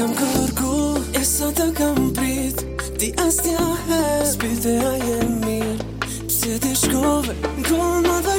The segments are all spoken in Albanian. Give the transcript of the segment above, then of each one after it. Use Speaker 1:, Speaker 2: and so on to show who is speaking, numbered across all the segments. Speaker 1: kam kërku E sa të kam prit Ti asnja he Spite a jem mir Pse të shkove Në kohën më dhe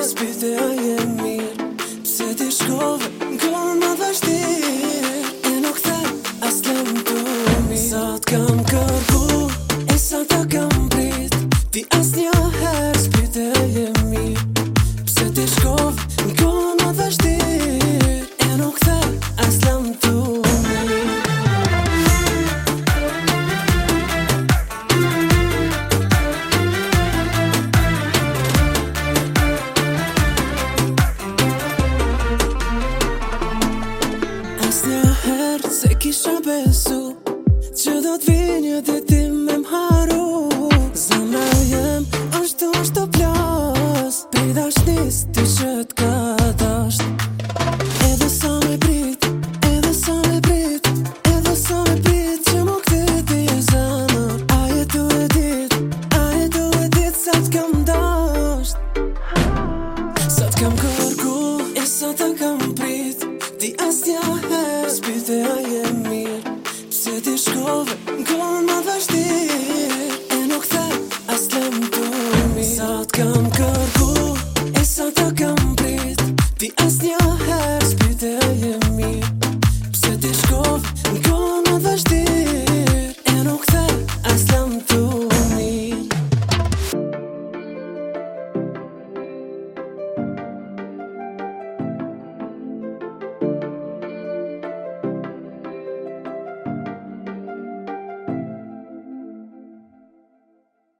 Speaker 1: do të vinë një dy ti me m'haru Zëmë e jem, është është të plas Pej dashnis, ti që t'ka dashnë ti shkove Në kohë më dhe shtirë E nuk the as lëmë të mi Sa të kam